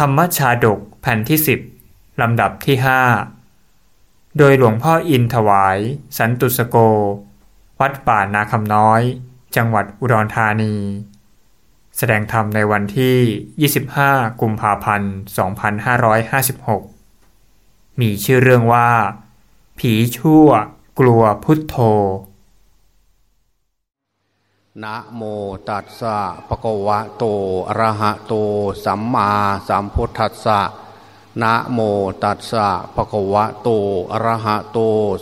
ธรรมชาดกแผ่นที่สิบลำดับที่ห้าโดยหลวงพ่ออินถวาย สันตุสโก วัดป่านาคำน้อย จังหวัดอุดรธานี แสดงธรรมในวันที่ 25 กุมภาพันธ์ 2556 มีชื่อเรื่องว่า ผีชั่วกลัวพุทโธ นะโมตัสสะภะคะวะโตอะระหะโต สัมมาสัมพุทธัสสะนะโมตัสสะภะคะวะโตอะระหะโต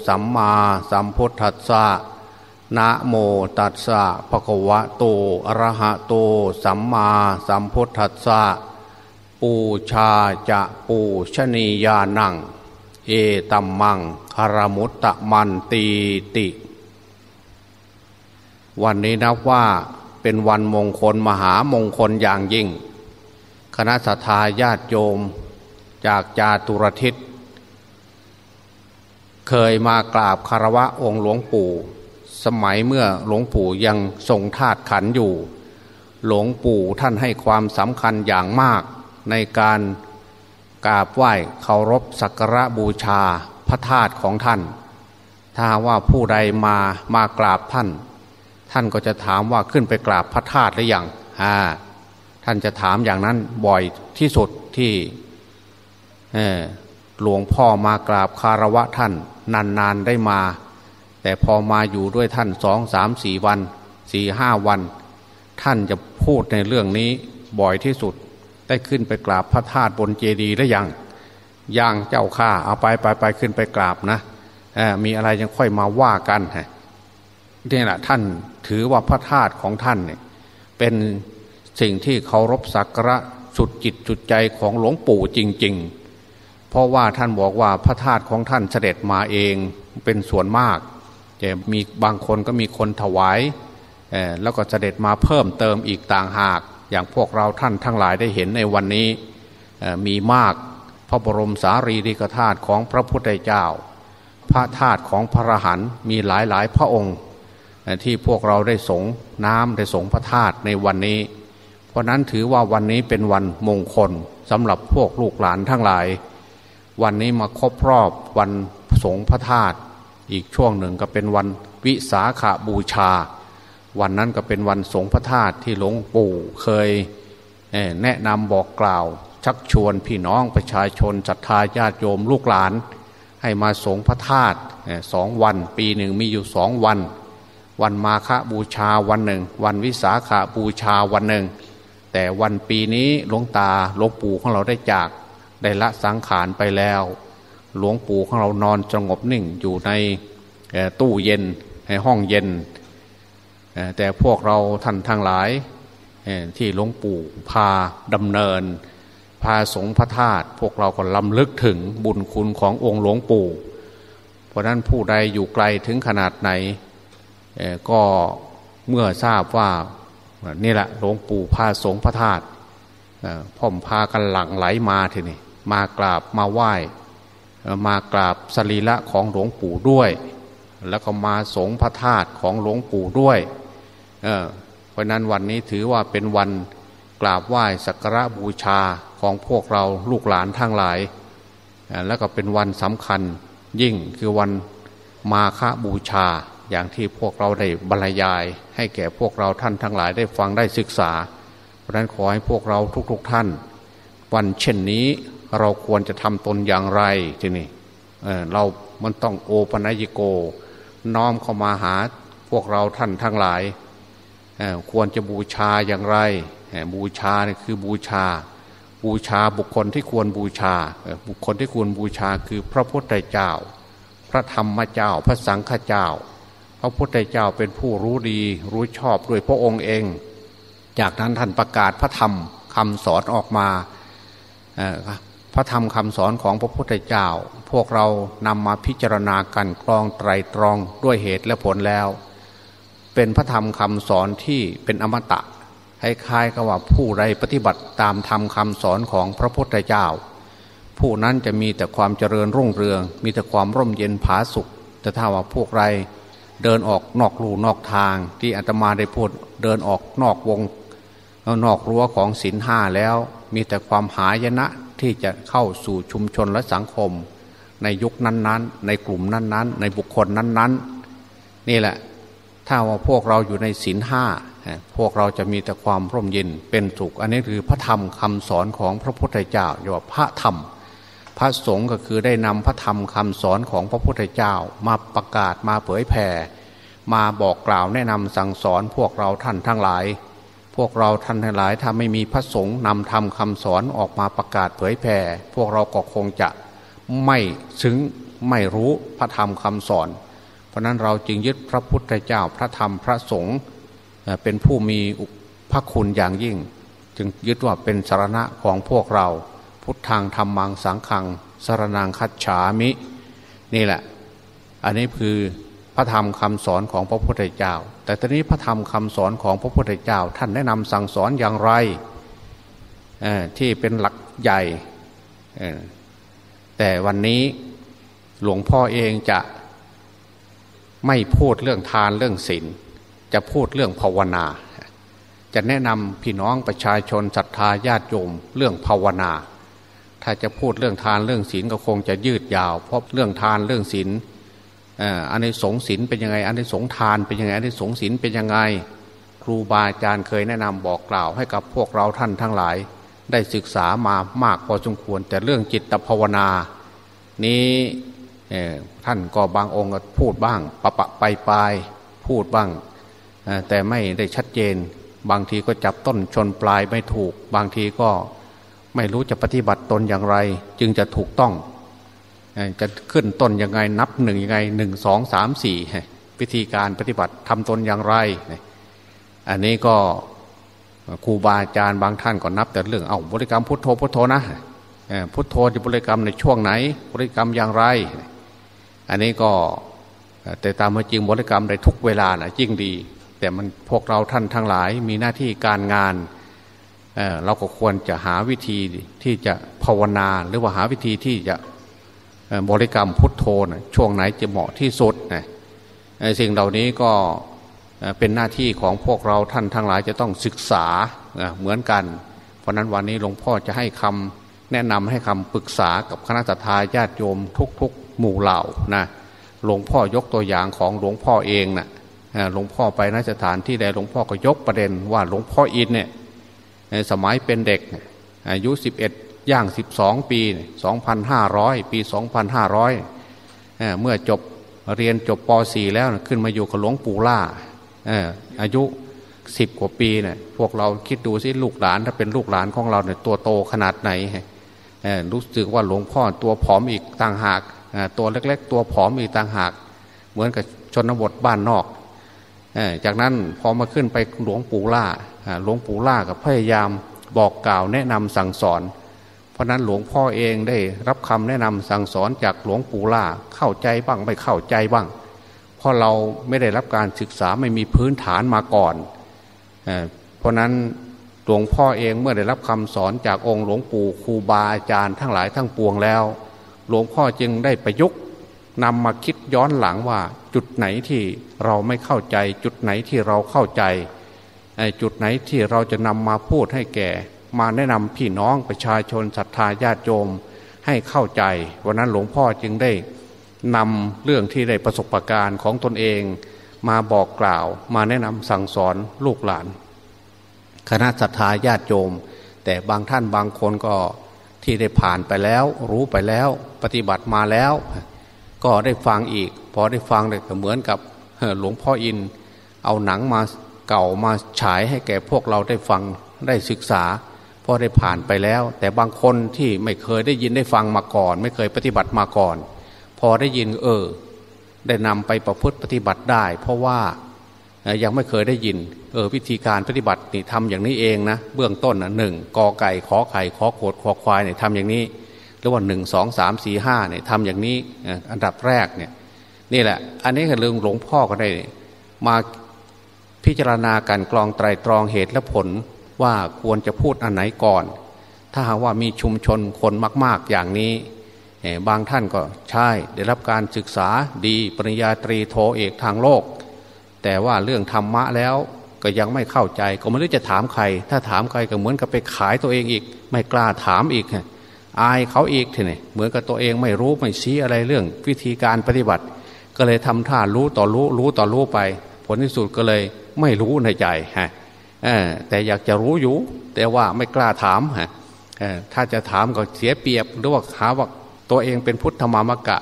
สัมมาสัมพุทธัสสะนะโมตัสสะภะคะวะโตอะระหะโต สัมมาสัมพุทธัสสะปูชาจะปูชนียานัง เอตัมมังคารมุตตะมันตีติ วันนี้นับว่าเป็นวันมงคลมหามงคลอย่างยิ่ง คณะสัตยาญาติโยม จากจาตุรทิศ เคยมากราบคารวะองค์หลวงปู่ สมัยเมื่อหลวงปู่ยังทรงธาตุขันอยู่ หลวงปู่ท่านให้ความสำคัญอย่างมากในการกราบไหว้เคารพสักการะบูชาพระธาตุของท่าน ถ้าว่าผู้ใดมามากราบท่าน ท่านก็จะถามว่าขึ้นไปกราบพระธาตุหรือยังอ่าท่านจะถามอย่างนั้นบ่อยที่สุดที่หลวงพ่อมากราบคารวะท่าน นานๆได้มา แต่พอมาอยู่ด้วยท่านสองสามสี่วันสี่ห้าวัน ท่านจะพูดในเรื่องนี้บ่อยที่สุด ได้ขึ้นไปกราบพระธาตุบนเจดีย์หรือยังย่างเจ้าข้าเอาไปไปไปขึ้นไปกราบนะมีอะไรยังค่อยมาว่ากัน นี่แหละท่านถือว่าพระธาตุของท่านเนี่ยเป็นสิ่งที่เคารพสักการะสุดจิตสุดใจของหลวงปู่จริง ๆ เพราะว่าท่านบอกว่าพระธาตุของท่านเสด็จมาเองเป็นส่วนมากแต่มีบางคนก็มีคนถวายแล้วก็เสด็จมาเพิ่มเติมอีกต่างหาก อย่างพวกเราท่านทั้งหลายได้เห็นในวันนี้มีมากพระบรมสารีริกธาตุของพระพุทธเจ้า พระธาตุของพระหันมีหลายหลายพระองค์ ที่พวกเราได้สงน้ำได้สงพระธาตุในวันนี้ เพราะนั้นถือว่าวันนี้เป็นวันมงคลสำหรับพวกลูกหลานทั้งหลาย วันนี้มาครบรอบวันสงพระธาตุอีกช่วงหนึ่งก็เป็นวันวิสาขาบูชา วันนั้นก็เป็นวันสงพระธาตุที่หลวงปู่เคยแนะนำบอกกล่าว ชักชวนพี่น้องประชาชนศรัทธาญาติโยมลูกหลาน ให้มาสงพระธาตุสองวัน ปีหนึ่งมีอยู่สองวัน วันมาฆบูชาวันหนึ่ง วันวิสาขาบูชาวันหนึ่ง แต่วันปีนี้หลวงตาหลวงปู่ของเราได้จากได้ละสังขารไปแล้ว หลวงปู่ของเรานอนสงบนิ่งอยู่ในตู้เย็นในห้องเย็น แต่พวกเราท่านทั้งหลายที่หลวงปู่พาดำเนิน พาสงพระธาตุพวกเราก็ลำลึกถึงบุญคุณขององค์หลวงปู่ เพราะนั้นผู้ใดอยู่ไกลถึงขนาดไหน ก็เมื่อทราบว่านี่แหละหลวงปู่พาสงพระธาตุพ่อมพากันหลั่งไหลมาทีนี่มากราบมาไหว้มากราบสรีระของหลวงปู่ด้วย แล้วก็มาสงพระธาตุของหลวงปู่ด้วยเเพราะนั้นวันนี้ถือว่าเป็นวันกราบไหว้สักการะบูชาของพวกเราลูกหลานทั้งหลาย แล้วก็เป็นวันสำคัญยิ่งคือวันมาฆบูชา อย่างที่พวกเราได้บรรยาย ให้แก่พวกเราท่านทั้งหลายได้ฟังได้ศึกษา เพราะนั้นขอให้พวกเราทุกๆทท่าน วันเช่นนี้เราควรจะทำตนอย่างไรทีนี้เเรามันต้องโอปนัยโก น้อมเข้ามาหาพวกเราท่านทั้งหลาย ควรจะบูชาอย่างไร บูชาเนี่ยคือบูชา บูชาบุคคลที่ควรบูชา บุคคลที่ควรบูชาคือพระพุทธเจ้า พระธรรมเจ้า พระสังฆเจ้า ระพุทธเจ้าเป็นผู้รู้ดี รู้ชอบด้วยพระองค์เอง จากนั้นท่านประกาศพระธรรมคำสอนออกมาพระธรรมคำสอนของพระพุทธเจ้า พวกเรานำมาพิจารณากันกรองไตรตรองด้วยเหตุและผลแล้ว เป็นพระธรรมคำสอนที่เป็นอมตะคล้ายๆกับว่าผู้ใดปฏิบัติตามธรรมคำสอนของพระพุทธเจ้า ผู้นั้นจะมีแต่ความเจริญรุ่งเรือง มีแต่ความร่มเย็นผาสุขแต่ถ้าว่าพวกไร เดินออกนอกลู่นอกทาง ที่อาตมาได้พูดเดินออกนอกวงนอกรั้วของศีลห้าแล้ว มีแต่ความหายนะที่จะเข้าสู่ชุมชนและสังคม ในยุคนั้นๆ ในกลุ่มนั้นๆ ในบุคคลนั้นๆ นี่แหละถ้าว่าพวกเราอยู่ในศีลห้าพวกเราจะมีแต่ความร่มเย็นเป็นสุข อันนี้คือพระธรรมคำสอนของพระพุทธเจ้าเรียกว่าพระธรรม พระสงฆ์ก็คือได้นำพระธรรมคำสอนของพระพุทธเจ้ามาประกาศมาเผยแผ่ มาบอกกล่าวแนะนำสั่งสอนพวกเราท่านทั้งหลาย พวกเราท่านทั้งหลายถ้าไม่มีพระสงฆ์นำธรรมคำสอนออกมาประกาศเผยแผ่ พวกเราก็คงจะไม่ซึ้งไม่รู้พระธรรมคำสอน เพราะนั้นเราจึงยึดพระพุทธเจ้าพระธรรมพระสงฆ์เป็นผู้มีพระคุณอย่างยิ่ง จึงยึดว่าเป็นสารณะของพวกเรา พุทธังธรรมังสังขังสารนางคัจฉามิ นี่แหละ อันนี้คือพระธรรมคำสอนของพระพุทธเจ้า แต่ตอนนี้พระธรรมคำสอนของพระพุทธเจ้า ท่านแนะนำสั่งสอนอย่างไรที่เป็นหลักใหญ่แต่วันนี้หลวงพ่อเองจะไม่พูดเรื่องทานเรื่องศีลจะพูดเรื่องภาวนา จะแนะนำพี่น้องประชาชนศรัทธาญาติโยมเรื่องภาวนา ถ้าจะพูดเรื่องทานเรื่องศีลก็คงจะยืดยาว เพราะเรื่องทานเรื่องศีลอันนี้สงศีลเป็นยังไง อันนี้สงทานเป็นยังไง อันนี้สงศีลเป็นยังไง ครูบาอาจารย์เคยแนะนำบอกกล่าวให้กับพวกเราท่านทั้งหลาย ได้ศึกษามามากพอสมควร แต่เรื่องจิตภาวนา นี้ท่านก็บางองค์พูดบ้างปะปะไปไปพูดบ้าง แต่ไม่ได้ชัดเจน บางทีก็จับต้นชนปลายไม่ถูก บางทีก็ ไม่รู้จะปฏิบัติตนอย่างไร จึงจะถูกต้อง จะขึ้นต้นยังไงนับหนึ่งยังไงหนึ่งสองสามสี่วิธีการปฏิบัติทำตนอย่างไร อันนี้ก็ครูบาอาจารย์บางท่านก็นับ แต่เรื่องเอาบริกรรมพุทโธพุทโธนะพุทโธจะบริกรรมในช่วงไหน บริกรรมอย่างไร อันนี้ก็แต่ตามมาจริงบริกรรมในทุกเวลานะยิ่งดี แต่มันพวกเราท่านทั้งหลายมีหน้าที่การงาน เราก็ควรจะหาวิธีที่จะภาวนาหรือว่าหาวิธีที่จะบริกรรมพุทโธนะช่วงไหนจะเหมาะที่สุดนะสิ่งเหล่านี้ก็เป็นหน้าที่ของพวกเราท่านทั้งหลายจะต้องศึกษาเหมือนกัน เพราะนั้นวันนี้หลวงพ่อจะให้คำแนะนำให้คำปรึกษากับคณะทาญาติโยมทุกๆ หมู่เหล่านะหลวงพ่อยกตัวอย่างของหลวงพ่อเองนะหลวงพ่อไปนสถานที่ใดหลวงพ่อก็ยกประเด็นว่าหลวงพ่ออินเนี่ย สมัยเป็นเด็กอายุสิบเอ็ดย่างสิบสองปีสองพันห้าร้อยปีสองพันห้าร้อยเมื่อจบเรียนจบป .4 แล้วขึ้นมาอยู่กับหลวงปู่ล่าอายุสิบกว่าปีเนี่ยพวกเราคิดดูสิลูกหลานถ้าเป็นลูกหลานของเราเนี่ยตัวโตขนาดไหนรู้สึกว่าหลวงพ่อตัวผอมอีกต่างหาก ตัวเล็ก ๆ ตัวผอมอีกต่างหาก เหมือนกับชนบทบ้านนอก จากนั้นพอมาขึ้นไปหลวงปู่ล่าหลวงปู่ล่ากับพยายามบอกกล่าวแนะนำสั่งสอน เพราะนั้นหลวงพ่อเองได้รับคำแนะนำสั่งสอนจากหลวงปู่ล่าเข้าใจบ้างไม่เข้าใจบ้าง เพราะเราไม่ได้รับการศึกษาไม่มีพื้นฐานมาก่อน เพราะนั้นหลวงพ่อเองเมื่อได้รับคำสอนจากองค์หลวงปู่ครูบาอาจารย์ทั้งหลายทั้งปวงแล้ว หลวงพ่อจึงได้ประยุกต์ นำมาคิดย้อนหลังว่า จุดไหนที่เราไม่เข้าใจ จุดไหนที่เราเข้าใจจุดไหนที่เราจะนำมาพูดให้แก่ มาแนะนำพี่น้องประชาชนศรัทธาญาติโยมให้เข้าใจ วันนั้นหลวงพ่อจึงได้นำเรื่องที่ได้ประสบการณ์ของตนเอง มาบอกกล่าว มาแนะนำสั่งสอนลูกหลาน คณะศรัทธาญาติโยม แต่บางท่านบางคนก็ที่ได้ผ่านไปแล้ว รู้ไปแล้ว ปฏิบัติมาแล้ว ก็ได้ฟังอีก พอได้ฟังเลยก็เหมือนกับหลวงพ่ออิน เอาหนังมาเก่ามาฉายให้แก่พวกเราได้ฟังได้ศึกษาพอได้ผ่านไปแล้ว แต่บางคนที่ไม่เคยได้ยินได้ฟังมาก่อน ไม่เคยปฏิบัติมาก่อน พอได้ยินเออ ได้นำไปประพฤติปฏิบัติได้ เพราะว่ายังไม่เคยได้ยิน เออวิธีการปฏิบัตินี่ทำอย่างนี้เองนะ เบื้องต้นนะหนึ่งกอไก่ขอไข่ขอโขดขอควายเนี่ยทำอย่างนี้ รือว่าหนึ่งสองสามสี่ห้าเนี่ยทำอย่างนี้อันดับแรกเนี่ยนี่แหละ อันนี้คือเรื่องหลวงพ่อก็ได้มาพิจารณาการกรองไตรตรองเหตุและผลว่าควรจะพูดอันไหนก่อน ถ้าหากว่ามีชุมชนคนมาก ๆอย่างนี้ บางท่านก็ใช่ได้รับการศึกษาดีปริญญาตรีโทเอกทางโลก แต่ว่าเรื่องธรรมะแล้วก็ยังไม่เข้าใจ ก็ไม่รู้จะถามใคร ถ้าถามใครก็เหมือนกับไปขายตัวเองอีก ไม่กล้าถามอีก อายเขาอีกทีนี่เหมือนกับตัวเองไม่รู้ไม่ชี้อะไรเรื่อง วิธีการปฏิบัติ ก็เลยทำท่ารู้ต่อรู้รู้ต่อรู้ไป ผลที่สุดก็เลยไม่รู้ในใจฮะแต่อยากจะรู้อยู่ แต่ว่าไม่กล้าถามฮะถ้าจะถามก็เสียเปรียบหรือว่าหาว่าตัวเองเป็นพุทธมามกะ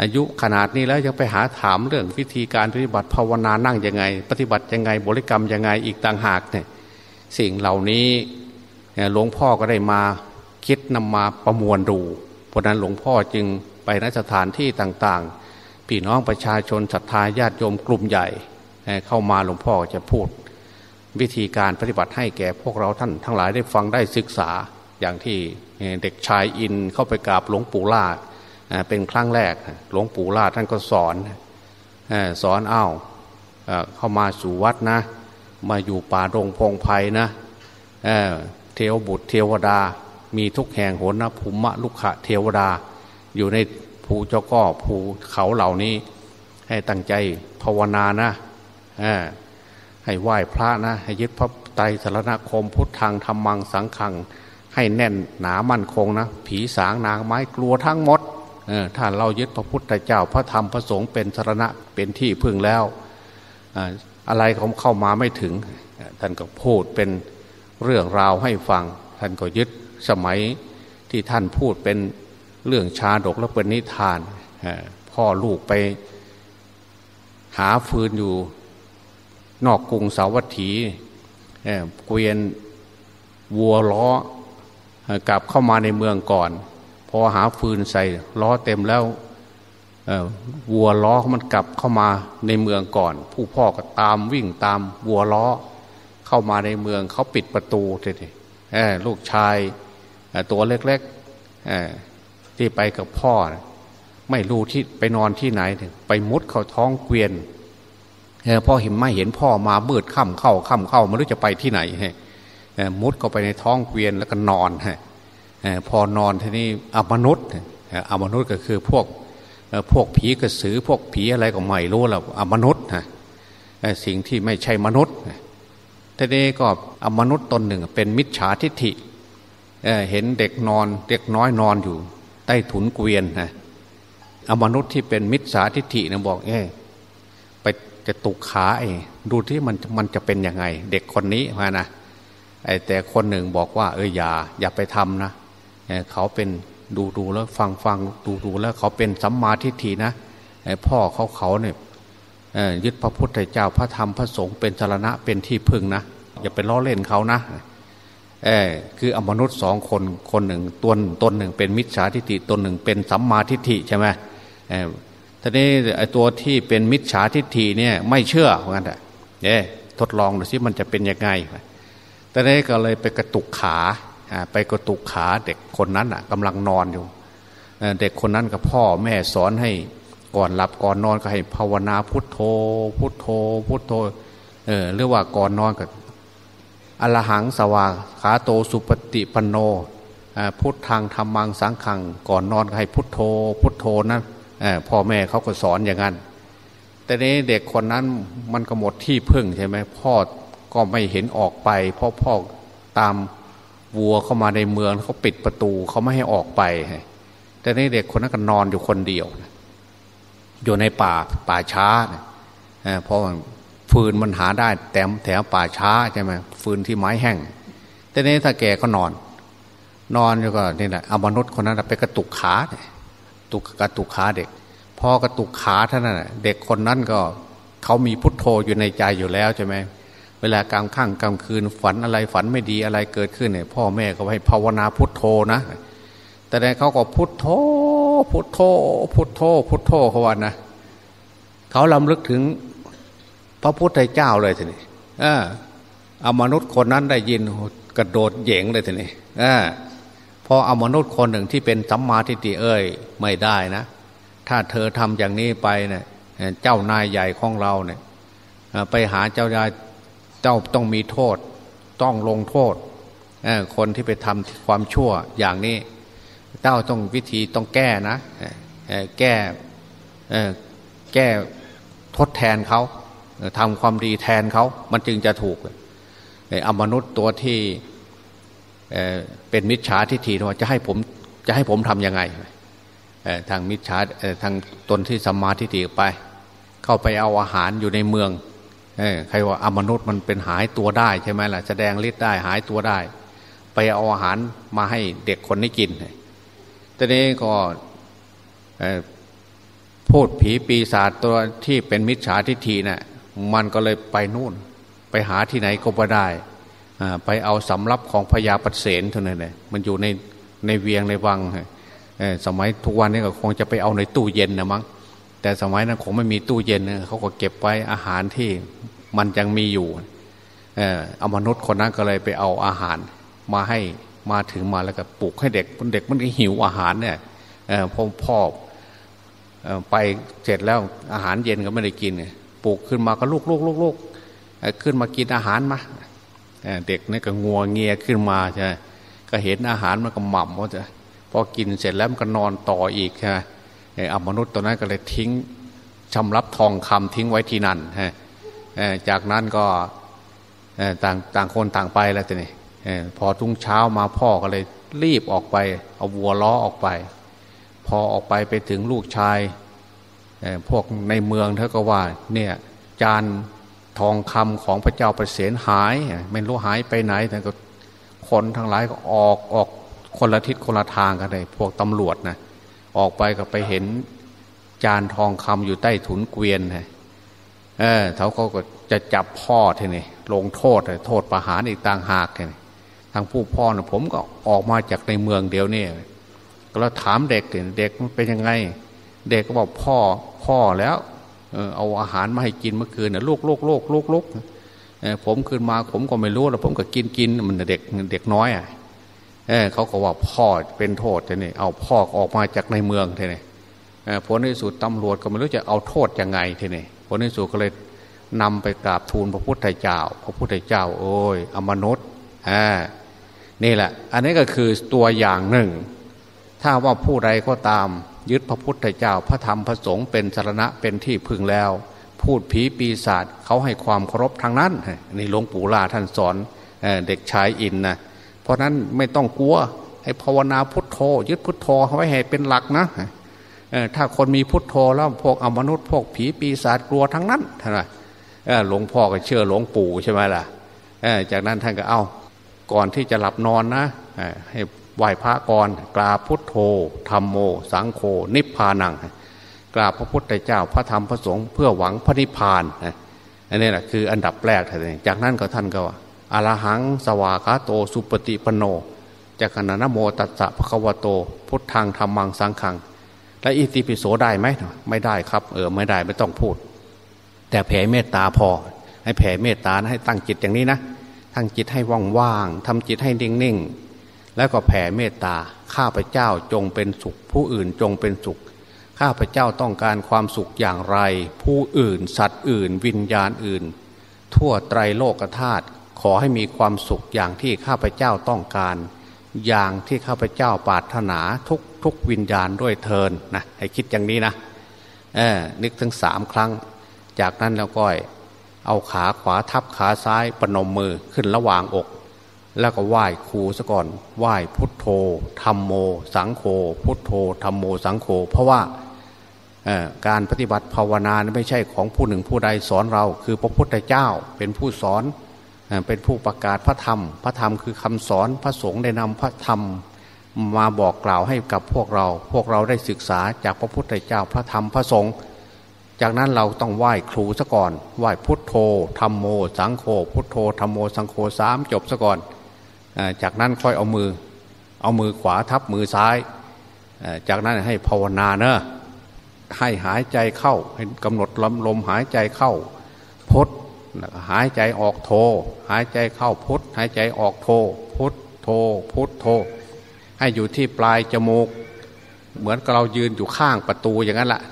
อายุขนาดนี้แล้วยังไปหาถามเรื่องวิธีการปฏิบัติภาวนานั่งยังไง ปฏิบัติยังไงบริกรรมยังไงอีกต่างหากเนี่ยสิ่งเหล่านี้หลวงพ่อก็ได้มา คิดนำมาประมวลดูเพราะนั้นหลวงพ่อจึงไปนสถานที่ต่างๆพี่น้องประชาชนศรัทธาญาติโยมกลุ่มใหญ่ เข้ามาหลวงพ่อจะพูด วิธีการปฏิบัติให้แก่พวกเราท่านทั้งหลายได้ฟังได้ศึกษาอย่างที่เด็กชายอินเข้าไปกราบหลวงปู่ล่าเป็นครั้งแรกหลวงปู่ล่าท่านก็สอนสอนอ้าวเข้ามาสู่วัดนะ มาอยู่ป่าดงพงไพ่นะเทวบุตรเทวดา มีทุกแห่งโหนนะภูมิลุกขะเทวดา อยู่ในภูเจ้าก็ภูเขาเหล่านี้ ให้ตั้งใจภาวนานะให้ไหว้พระนะ ให้ยึดพระไตรสรณคมพุทธังธรรมังสังขัง ให้แน่นหนามั่นคงนะ ผีสางนางไม้กลัวทั้งหมดถ้าเรายึดพระพุทธเจ้าพระธรรมพระสงฆ์เป็นสรณะเป็นที่พึ่งแล้วอะไรเขาเข้ามาไม่ถึง ท่านก็พูดเป็นเรื่องราวให้ฟัง ท่านก็ยึด สมัยที่ท่านพูดเป็นเรื่องชาดกและเป็นนิทานพ่อลูกไปหาฟืนอยู่นอกกรุงสาวัตถีเกวียนวัวล้อกลับเข้ามาในเมืองก่อน พอหาฟืนใส่ล้อเต็มแล้ววัวล้อมันกลับเข้ามาในเมืองก่อน ผู้พ่อก็ตามวิ่งตามวัวล้อเข้ามาในเมืองเขาปิดประตูเลยลูกชาย ตัวเล็กๆที่ไปกับพ่อ ไม่รู้ที่ไปนอนที่ไหน ไปมุดเข้าท้องเกวียนพ่อเห็นไม่เห็นพ่อมามืดค่ำเข้าค่ำเข้าไม่รู้จะไปที่ไหนมุดเข้าไปในท้องเกวียนแล้วก็นอนพอนอนที่นี้อมนุษย์อมนุษย์ก็คือพวกพวกผีกระสือพวกผีอะไรก็ไม่รู้แล้วอมนุษย์สิ่งที่ไม่ใช่มนุษย์ทีนี้ก็อมนุษย์ตนหนึ่งเป็นมิจฉาทิฏฐิ เเห็นเด็กนอนเด็กน้อยนอนอยู่ ใต้ถุนเกวียนนะอมนุษย์ที่เป็นมิจฉาทิฐินะบอกเอไปจะตุกขาไอ้ดูที่มันมันจะเป็นยังไง เด็กคนนี้มานะไอ้แต่คนหนึ่งบอกว่า เอออย่า อย่าไปทำนะเเขาเป็นดูดูแล้วฟังฟังดูดูแล้วเขาเป็นสัมมาทิฏฐินะไอพ่อเขาเขาเนี่ยยึดพระพุทธเจ้าพระธรรมพระสงฆ์เป็นสารณะเป็นที่พึ่งนะอย่าไปล้อเล่นเขานะ เออคืออมนุษย์สองคนคนหนึ่งตนตนหนึ่งเป็นมิจฉาทิฏฐิตนหนึ่งเป็นสัมมาทิฏฐิใช่ไหมเออทีนี้ไอตัวที่เป็นมิจฉาทิฏฐิเนี่ยไม่เชื่อเหมือนกันเอ๊ทดลองดูสิมันจะเป็นยังไงตอนนี้ก็เลยไปกระตุกขาไปกระตุกขาเด็กคนนั้นอะกำลังนอนอยู่เด็กคนนั้นกับพ่อแม่สอนให้ก่อนหลับก่อนนอนก็ให้ภาวนาพุทโธ พุทโธ พุทโธเออหรือว่าก่อนนอนก็ อรหังสวาขาโตสุปฏิปันโนพุทธังธรรมังสังขังก่อนนอนให้พุทโธ พุทโธนะพ่อแม่เขาก็สอนอย่างนั้น แต่นี้เด็กคนนั้นมันก็หมดที่พึ่งใช่ไหมพ่อก็ไม่เห็นออกไปเพราะพ่อตามวัวเข้ามาในเมืองเขาปิดประตูเขาไม่ให้ออกไป แต่นี้เด็กคนนั้นก็นอนอยู่คนเดียว อยู่ในป่าป่าช้าเพราะ ฟืนมันหาได้แถมแถวป่าช้าใช่ไหมฟืนที่ไม้แห้ง แต่นี้ถ้าแกก็นอน นอนอยู่ก็นี่แหละอมนุษย์คนนั้นไปกระตุกขาตุกกระตุกขาเด็ก พอกระตุกขาท่านน่ะเด็กคนนั้นก็เขามีพุทโธอยู่ในใจอยู่แล้วใช่ไหมเวลากลางค่ำกลางคืนฝันอะไรฝันไม่ดีอะไรเกิดขึ้นเนี่ยพ่อแม่ก็ให้ภาวนาพุทโธนะ แต่ในเขาก็พุทโธพุทโธพุทโธพุทโธเขาว่านะเขาลำลึกถึง พระพุทธเจ้าเลยทีนี้เออเอามนุษย์คนนั้นได้ยินกระโดดเหยงเลยทีนี้เออพอเอามนุษย์คนหนึ่งที่เป็นสัมมาทิฏฐิเอ้ยไม่ได้นะ ถ้าเธอทำอย่างนี้ไปเนะี่ยเจ้านายใหญ่ของเราเนี่ยไปหาเจ้านายเจ้าต้องมีโทษ ต้องลงโทษคนที่ไปทำความชั่วอย่างนี้ เจ้าต้องวิธีต้องแก้นะแก้แก้ทดแทนเขา ทำความดีแทนเขามันจึงจะถูกอมนุษย์ตัวที่เป็นมิจฉาทิฏฐิว่าจะให้ผมจะให้ผมทำยังไงทางมิจฉาทางตนที่สัมมาทิฏฐิไป เข้าไปเอาอาหารอยู่ในเมืองใครว่าอมนุษย์มันเป็นหายตัวได้ใช่ไหมล่ะแสดงฤทธิ์ได้หายตัวได้ ไปเอาอาหารมาให้เด็กคนนี้กินตอนนี้ก็พูดผีปีศาจตัวที่เป็นมิจฉาทิฏฐินะ่ะ มันก็เลยไปนู่น ไปหาที่ไหนก็ไม่ได้ไปเอาสำรับของพญาปเสนเท่านั้นเลยมันอยู่ในในเวียงในวังสมัยทุกวันนี้ก็คงจะไปเอาในตู้เย็นนะมั้งแต่สมัยนั้นคงไม่มีตู้เย็นเขาก็เก็บไว้อาหารที่มันยังมีอยู่เอามนุษย์คนนั้นก็เลยไปเอาอาหารมาให้มาถึงมาแล้วก็ปลุกให้เด็กเด็กมันก็หิวอาหารเนี่ยพ่อพ่อไปเสร็จแล้วอาหารเย็นก็ไม่ได้กิน ปลูกขึ้นมาก็ลูกลูกลูกลูกขึ้นมากินอาหารมาเด็กนี่ก็งัวเงียขึ้นมาใช่ก็เห็นอาหารมันก็หม่ำว่าจะพอกินเสร็จแล้วมันก็นอนต่ออีกใช่ไหมอมนุษย์ตัวนั้นก็เลยทิ้งชำรับทองคำทิ้งไว้ที่นั่นฮะจากนั้นก็ต่างต่างคนต่างไปแล้วทีนี้พอทุ่งเช้ามาพ่อก็เลยรีบออกไป เอาวัวล้อออกไป พอออกไปไปถึงลูกชาย พวกในเมืองเธอก็ว่าเนี่ยจานทองคำของพระเจ้าประเสนหายไม่รู้หายไปไหนแต่ก็คนทั้งหลายก็ออกออกคนละทิศคนละทางกันเลยพวกตำรวจนะออกไปก็ไปเห็นจานทองคำอยู่ใต้ถุนเกวียนเออเขาก็จะจับพ่อทีนี่ลงโทษโทษประหารอีกต่างหากทีทางผู้พ่อนะผมก็ออกมาจากในเมืองเดียวนี่ก็เราถามเด็กเด็กมันเป็นยังไง เด็กก็บอกพ่อพ่อแล้วเอาอาหารมาให้กินเมื่อคืนนะลูกลูกลูกลูกลูกผมคืนมาผมก็ไม่รู้แล้วผมก็กินกินมันเด็กเด็กน้อยอะเขาก็ว่าพ่อเป็นโทษทีนี่เอาพ่อออกมาจากในเมืองทีนี่ผลในสุดตำรวจก็ไม่รู้จะเอาโทษยังไงทีนี่ผลในสุดก็เลยนำไปกราบทูลพระพุทธเจ้า พระพุทธเจ้า โอ้ยอมนุษย์อ่านี่แหละ อันนี้ก็คือตัวอย่างหนึ่ง ถ้าว่าผู้ใดก็ตาม ยึดพระพุทธเจ้าพระธรรมพระสงฆ์เป็นสารณะเป็นที่พึงแล้ว พูดผีปีศาจเขาให้ความเคารพทางนั้นนี่หลวงปู่ลาท่านสอนเด็กชายอินนะเพราะนั้นไม่ต้องกลัวให้ภาวนาพุทโธ ยึดพุทโธไว้ให้เป็นหลักนะถ้าคนมีพุทโธแล้วพวกอมนุษย์พวกผีปีศาจกลัวทั้งนั้นท่านหลวงพ่อก็เชื่อหลวงปู่ใช่ไหมล่ะจากนั้นท่านก็เอาก่อนที่จะหลับนอนนะให้ ไหว้พระก่อนกราบพุทโธธรรมโม สังโฆนิพพานัง กราบพระพุทธเจ้าพระธรรมพระสงฆ์เพื่อหวังพระนิพพานอันนี้แหละคืออันดับแรกท่านจากนั้นก็ท่านก็ว่าอรหังสวากาโตสุปฏิปโนจากขณะนโมตัสสะพระควโต พุทธังธรรมังสังขัง และอิติปิโสได้ไหมไม่ได้ครับเออไม่ได้ไม่ต้องพูด แต่แผ่เมตตาพอ ให้แผ่เมตตาให้ตั้งจิตอย่างนี้นะทั้งจิตให้ว่างๆทำจิตให้นิ่งๆ แล้วก็แผ่เมตตาข้าพเจ้าจงเป็นสุข ผู้อื่นจงเป็นสุข ข้าพเจ้าต้องการความสุขอย่างไร ผู้อื่น สัตว์อื่น วิญญาณอื่น ทั่วไตรโลกธาตุขอให้มีความสุขอย่างที่ข้าพเจ้าต้องการ อย่างที่ข้าพเจ้าปรารถนาทุกทุกวิญญาณด้วยเทินนะให้คิดอย่างนี้นะเออนึกถึงสามครั้ง จากนั้นแล้วก็เอาขาขวาทับขาซ้ายปนมมือขึ้นระหว่างอก แล้วก็ไหว้ครูซะก่อนไหว้พุทโธธรรมโม สังโฆพุทโธธรรมโมสังโฆเพราะว่าการปฏิบัติภาวนาไม่ใช่ของผู้หนึ่งผู้ใดสอนเรา คือพระพุทธเจ้าเป็นผู้สอนเป็นผู้ประกาศพระธรรม พระธรรมคือคำสอนพระสงฆ์ได้นำพระธรรมมาบอกกล่าวให้กับพวกเรา พวกเราได้ศึกษาจากพระพุทธเจ้าพระธรรมพระสงฆ์จากนั้นเราต้องไหว้ครูซะก่อนไหว้พุทโธธรรมโม สังโฆพุทโธธรรมโมสังโฆสามจบซะก่อน จากนั้นค่อยเอามือ เอามือขวาทับมือซ้าย จากนั้นให้ภาวนาเนอะให้หายใจเข้าให้กำหนดลมลมหายใจเข้าพุทหายใจออกโท หายใจเข้าพุทหายใจออกโทพุทโทพุทโท ให้อยู่ที่ปลายจมูก เหมือนกับเรายืนอยู่ข้างประตูอย่างนั้นแหละ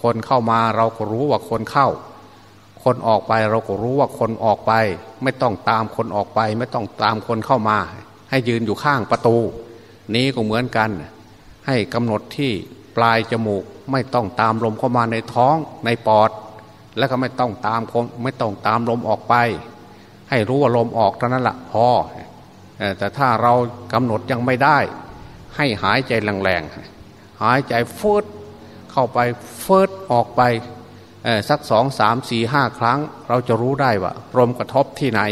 คนเข้ามาเราก็รู้ว่าคนเข้า คนออกไปเราก็รู้ว่าคนออกไป ไม่ต้องตามคนออกไป ไม่ต้องตามคนเข้ามา ให้ยืนอยู่ข้างประตู นี้ก็เหมือนกัน ให้กำหนดที่ปลายจมูกไม่ต้องตามลมเข้ามาในท้องในปอด แล้วก็ไม่ต้องตามไม่ต้องตามลมออกไป ให้รู้ว่าลมออกเท่านั้นละพอแต่ถ้าเรากำหนดยังไม่ได้ ให้หายใจแรงๆหายใจฟืดเข้าไปฟืดออกไป สักสองสามสี่ห้าครั้ง เราจะรู้ได้ว่าลมกระทบที่ไหน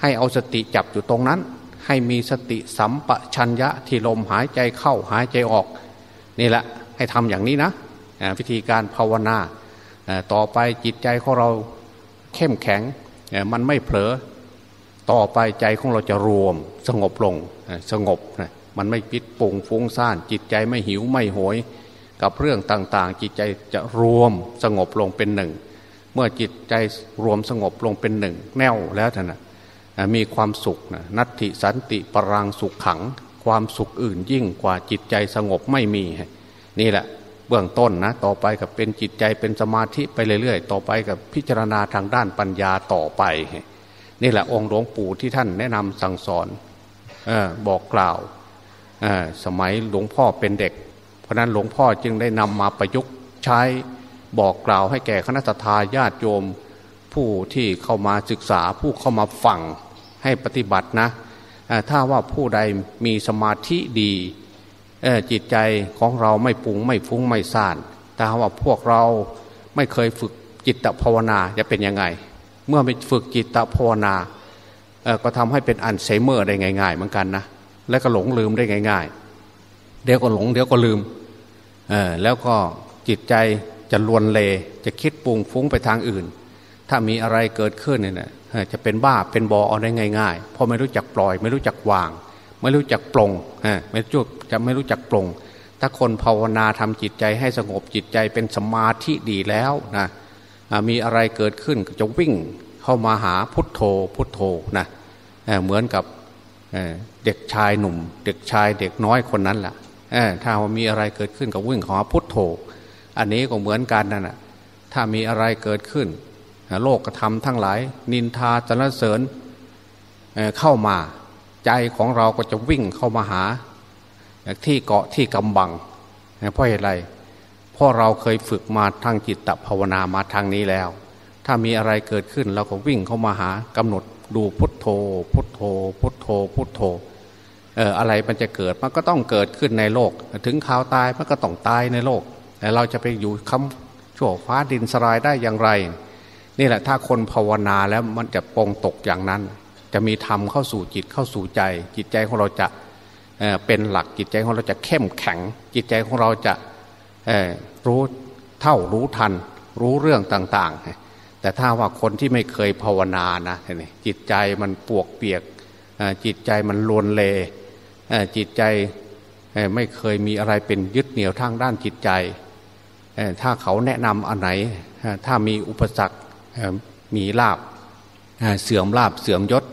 ให้เอาสติจับอยู่ตรงนั้น ให้มีสติสัมปชัญญะที่ลมหายใจเข้าหายใจออก นี่แหละให้ทำอย่างนี้นะวิธีการภาวนาต่อไปจิตใจของเราเข้มแข็งมันไม่เผลอต่อไปใจของเราจะรวมสงบลงสงบมันไม่ปิดปุ่งฟุ้งซ่าน จิตใจไม่หิวไม่โหย กับเรื่องต่างๆ จิตใจจะรวมสงบลงเป็นหนึ่ง เมื่อจิตใจรวมสงบลงเป็นหนึ่ง แน่วแล้วท่านนะมีความสุขนะนัตติสันติปรังสุขขัง ความสุขอื่นยิ่งกว่าจิตใจสงบไม่มี นี่แหละเบื้องต้นนะต่อไปกับเป็นจิตใจเป็นสมาธิไปเรื่อยๆ ต่อไปกับพิจารณาทางด้านปัญญาต่อไป นี่แหละองค์หลวงปู่ที่ท่านแนะนำสั่งสอนอบอกกล่าวสมัยหลวงพ่อเป็นเด็กะนั้นหลวงพ่อจึงได้นำมาประยุกต์ใช้บอกกล่าวให้แก่คณะทาญาติโยม ผู้ที่เข้ามาศึกษาผู้เข้ามาฟังให้ปฏิบัตินะ ถ้าว่าผู้ใดมีสมาธิดีจิตใจของเราไม่ปุงไม่ฟุ้งไม่ซ่านแต่ว่าพวกเราไม่เคยฝึกจิตภาวนาจะเป็นยังไง เมื่อไปฝึกจิตภาวนาก็ทำให้เป็นอัลไซเมอร์ได้ง่าย ๆ เหมือนกันนะและก็หลงลืมได้ง่าย ๆ เดี๋ยวก็หลงเดี๋ยวก็ลืม แล้วก็จิตใจจะลวนเลจะคิดปุงฟุ้งไปทางอื่น ถ้ามีอะไรเกิดขึ้นเนี่ยจะเป็นบ้าเป็นบอเอาได้ง่ายๆเพราะไม่รู้จักปล่อย ไม่รู้จักวาง ไม่รู้จักปลงไม่รู้จะไม่รู้จักปลงถ้าคนภาวนาทำจิตใจให้สงบจิตใจเป็นสมาธิดีแล้วนะมีอะไรเกิดขึ้นก็จะวิ่งเข้ามาหาพุทโธพุทโธนะเหมือนกับเด็กชายหนุ่ม เด็กชายเด็กน้อยคนนั้นแหละ ถ้าว่ามีอะไรเกิดขึ้นก็วิ่งข้าหาพุทโธอันนี้ก็เหมือนกันนั่นแหะถ้ามีอะไรเกิดขึ้น โลกกระทำทั้งหลาย นินทาจรรเสริญเข้ามา ใจของเราก็จะวิ่งเข้ามาหา ที่เกาะที่กำบังเพราะอะไรเพราะเราเคยฝึกมาทางจิตตภาวนามาทางนี้แล้ว ถ้ามีอะไรเกิดขึ้นเราก็วิ่งเข้ามาหากำหนดดูพุทโธ พุทโธ พุทโธ พุทโธ เอออะไรมันจะเกิดมันก็ต้องเกิดขึ้นในโลก ถึงข่าวตายมันก็ต้องตายในโลกแต่เราจะไปอยู่คำชั่วฟ้าดินสลายได้อย่างไร นี่แหละถ้าคนภาวนาแล้วมันจะปองตกอย่างนั้น จะมีธรรมเข้าสู่จิตเข้าสู่ใจ จิตใจของเราจะเป็นหลักจิตใจของเราจะเข้มแข็ง จิตใจของเราจะรู้เท่ารู้ทัน รู้เรื่องต่าง ๆ แต่ถ้าว่าคนที่ไม่เคยภาวนานะจิตใจมันปวกเปียกจิตใจมันลวนเล จิตใจไม่เคยมีอะไรเป็นยึดเหนี่ยวทางด้านจิตใจ ถ้าเขาแนะนำอันไหน ถ้ามีอุปสรรคมีลาบเสื่อมลาบเสื่อมยศ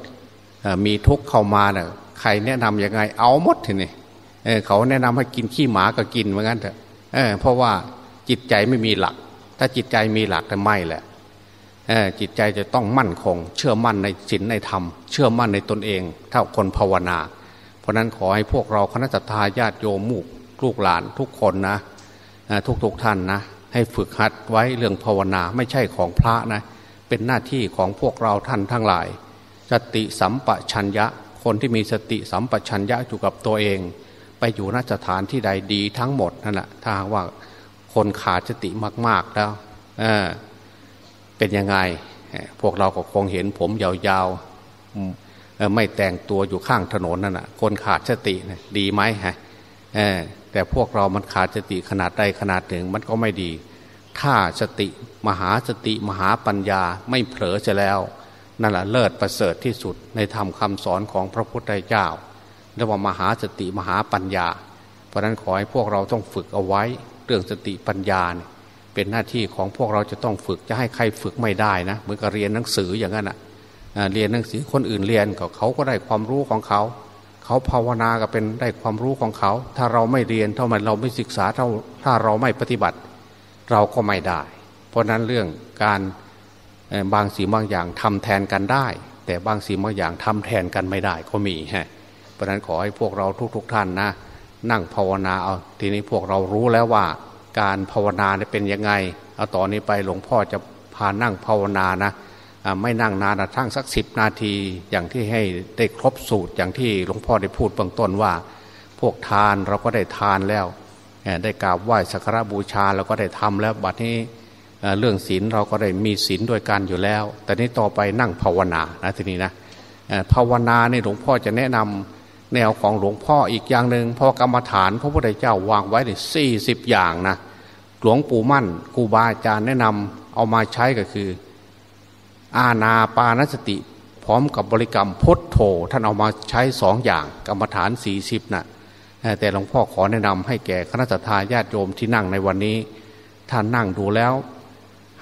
มีทุกข์เข้ามาเนี่ยใครแนะนํำยังไงเอาหมดทีนี่เขาแนะนำให้กินขี้หมาก็กินเหมือนกันเถอะเพราะว่าจิตใจไม่มีหลัก ถ้าจิตใจมีหลักแต่ไม่แหละจิตใจจะต้องมั่นคง เชื่อมั่นในศีลในธรรม เชื่อมั่นในตนเอง เท่าคนภาวนา ราะนั้นขอให้พวกเราคณะทาญาติโยมมุกลูกหลานทุกคนนะทุกๆทท่านนะให้ฝึกหัดไว้เรื่องภาวนาไม่ใช่ของพระนะเป็นหน้าที่ของพวกเราท่านทั้งหลาย สติสัมปชัญญะ คนที่มีสติสัมปชัญญะอยู่กับตัวเอง ไปอยู่นสถานที่ใดดีทั้งหมดนั่นแหละถ้าว่าคนขาดสติมาก ๆแล้วเเป็นยังไงพวกเราก็คงเห็นผมยาวๆ ไม่แต่งตัวอยู่ข้างถนนนั่นแหะคนขาดสติดีไหมฮะแต่พวกเรามันขาดสติขนาดใดขนาดหนึ่งมันก็ไม่ดี ถ้าสติมหาสติมหาปัญญาไม่เผลอจะแล้วนั่นแหละเลิศประเสริฐที่สุดในธรรมคาสอนของพระพุทธเจ้าเรียกว่ามหาสติมหาปัญญา เพราะนั้นขอให้พวกเราต้องฝึกเอาไว้ เรื่องสติปัญญาเนี่ยเป็นหน้าที่ของพวกเราจะต้องฝึกจะให้ใครฝึกไม่ได้นะเหมือนกับเรียนหนังสืออย่างนั้นอะ เรียนหนังสือคนอื่นเรียนก็เขาก็ได้ความรู้ของเขา เขาภาวนาก็เป็นได้ความรู้ของเขา ถ้าเราไม่เรียนเท่าไหร่เราไม่ศึกษาเท่าถ้าเราไม่ปฏิบัติ เราก็ไม่ได้ เพราะนั้นเรื่องการบางสิ่งบางอย่างทำแทนกันได้ แต่บางสิ่งบางอย่างทำแทนกันไม่ได้ก็มีฮะเพราะนั้นขอให้พวกเราทุกๆทท่านนะนั่งภาวนาเอาทีนี้พวกเรารู้แล้วว่า การภาวนาเป็นยังไงเอาต่อนนี้ไปหลวงพ่อจะพานั่งภาวนานะ ไม่นั่งนานนะทั้งสักสิบนาทีอย่างที่ให้ได้ครบสูตรอย่างที่หลวงพ่อได้พูดเบื้องต้นว่า พวกทานเราก็ได้ทานแล้ว ได้กราบไหว้สักการบูชาเราก็ได้ทำแล้วบัดนี้เรื่องศีลเราก็ได้มีศีลด้วยกันอยู่แล้ว แต่นี้ต่อไปนั่งภาวนานะทีนี้นะภาวนาในหลวงพ่อจะแนะนำแนวของหลวงพ่ออีกอย่างหนึ่งพอกรรมฐานพระพุทธเจ้าวางไว้ในสี่สิบอย่างนะหลวงปู่มั่นครูบาอาจารย์แนะนำเอามาใช้ก็คือ อาณาปานสติ พร้อมกับบริกรรมพุทโธท่านเอามาใช้สองอย่างกรรมฐานสี่สิบนะ่ะแต่หลวงพ่อขอแนะนำให้แก่คณะทาญาติโยมที่นั่งในวันนี้ท่านนั่งดูแล้ว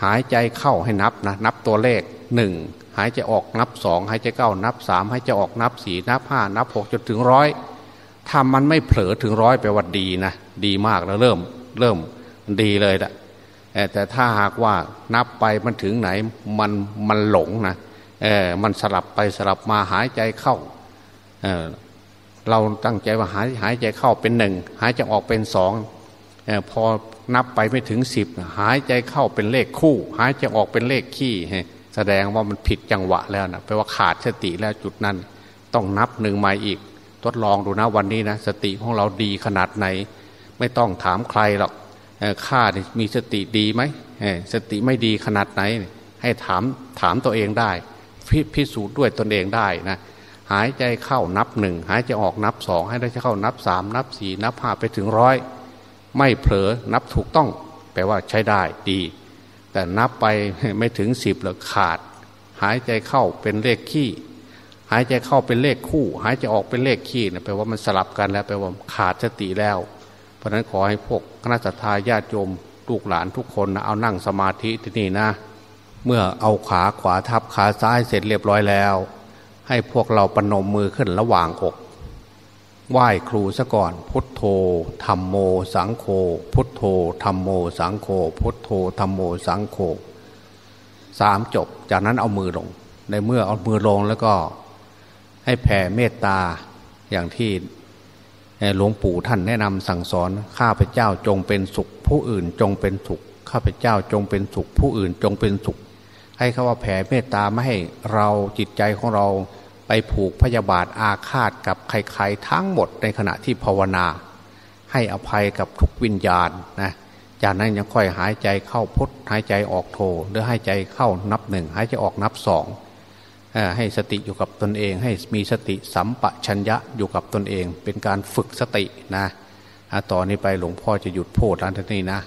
หายใจเข้าให้นับนะนับตัวเลขหนึ่งหายใจออกนับสองหายใจเข้านับสามหายใจออกนับสี่นับห้านับหกจนถึงร้อยถ้ามันไม่เผลอถึงร้อยแปลว่าดีนะดีมากแล้วเริ่มเริ่มดีเลยละ แต่ถ้าหากว่านับไปมันถึงไหนมันมันหลงนะเออมันสลับไปสลับมาหายใจเข้าเออเราตั้งใจว่าหายหายใจเข้าเป็นหนึ่งหายใจออกเป็นสองอพอนับไปไม่ถึงสิบหายใจเข้าเป็นเลขคู่ หายใจออกเป็นเลขขี้แสดงว่ามันผิดจังหวะแล้วนะแปลว่าขาดสติแล้วจุดนั้น ต้องนับหนึ่งใหม่อีก ทดลองดูนะวันนี้นะสติของเราดีขนาดไหน ไม่ต้องถามใครหรอก ข้ามีสติดีไหมสติไม่ดีขนาดไหน ให้ถามถามตัวเองได้พิสูจน์ด้วยตนเองได้นะหายใจเข้านับหนึ่งหายใจออกนับสองให้ได้เข้านับสามนับสี่นับห้าไปถึงร้อยไม่เผลอนับถูกต้อง แปลว่าใช้ได้ดี แต่นับไปไม่ถึงสิบแล้วขาด หายใจเข้าเป็นเลขขี้ หายใจเข้าเป็นเลขคู่ หายใจออกเป็นเลขขี้นะแปลว่ามันสลับกันแล้วแปลว่าขาดสติแล้ว เพราะนั้นขอให้พวก คณะสัตยาญาติโยมลูกหลานทุกคนนะเอานั่งสมาธิที่นี่นะ เมื่อเอาขาขวาทับขาซ้ายเสร็จเรียบร้อยแล้ว ให้พวกเราปนมมือขึ้นระหว่างอกไหว้ครูซะก่อน พุทโธธรรมโม สังโฆพุทโธธรรมโม สังโฆพุทโธธรรมโม สังโฆสามจบ จากนั้นเอามือลง ในเมื่อเอามือลงแล้วก็ให้แผ่เมตตาอย่างที่ หลวงปู่ท่านแนะนำสั่งสอนข้าพเจ้าจงเป็นสุข ผู้อื่นจงเป็นสุขข้าพเจ้าจงเป็นสุข ผู้อื่นจงเป็นสุข ให้เขาว่าแผ่เมตตาไม่ให้เราจิตใจของเราไปผูกพยาบาทอาฆาตกับใครๆทั้งหมดในขณะที่ภาวนา ให้อภัยกับทุกวิญญาณนะจากนั้นยังค่อยหายใจเข้าพุทหายใจออกโทหรือหายใจเข้านับหนึ่งหายใจออกนับสอง ให้สติอยู่กับตนเอง ให้มีสติสัมปชัญญะอยู่กับตนเอง เป็นการฝึกสตินะต่อนนี้ไปหลวงพ่อจะหยุดโพดอันนี้นะ